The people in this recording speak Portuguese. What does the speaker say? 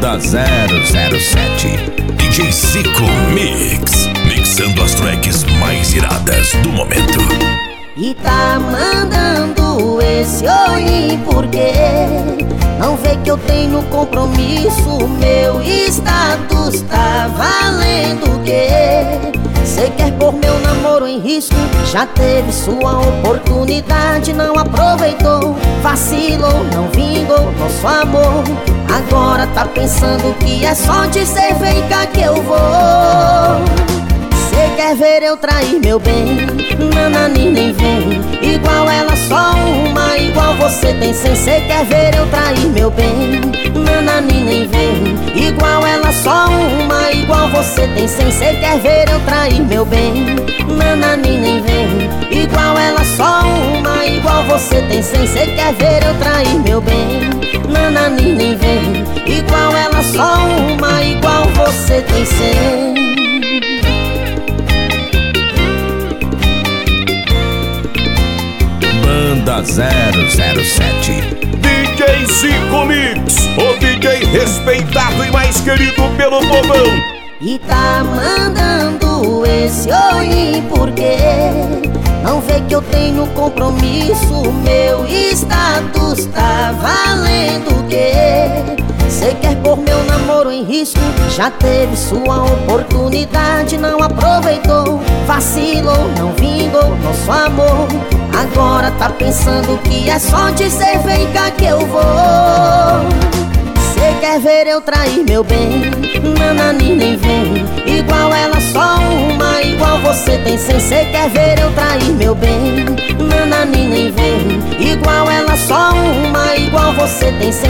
007 DJ Zico Mix. Mixando as tracks mais iradas do momento. E tá mandando esse oi porque Não vê que eu tenho compromisso? Meu status tá valendo o quê? Cê quer pôr meu namoro em risco? Já teve sua oportunidade Não aproveitou? Vacilou, não vingou nosso amor Agora tá pensando que é só dizer vem cá que eu vou. Cê quer ver eu trair meu bem? Nanani nem vem. Igual ela só uma Igual você tem sem Cê quer ver eu trair meu bem? Nanani nem vem. Igual ela só uma Igual você tem sem Cê quer ver eu trair meu bem? Nanani nem vem. Igual ela só uma Igual você tem sem Cê quer ver eu trair meu sem Banda 007 DJ Zico Mix, o DJ respeitado e mais querido pelo povão. E tá mandando esse oi porque Não vê que eu tenho compromisso Meu status tá valendo o quê? Pôr meu namoro em risco. Já teve sua oportunidade Não aproveitou. Vacilou, não vingou nosso amor. Agora tá pensando que é só dizer vem cá que eu vou. Cê quer ver eu trair meu bem? Nanani nem vem. Igual ela só uma Igual você tem sem Cê quer ver eu trair meu bem? Nanani nem vem. Igual ela só uma Igual você tem sem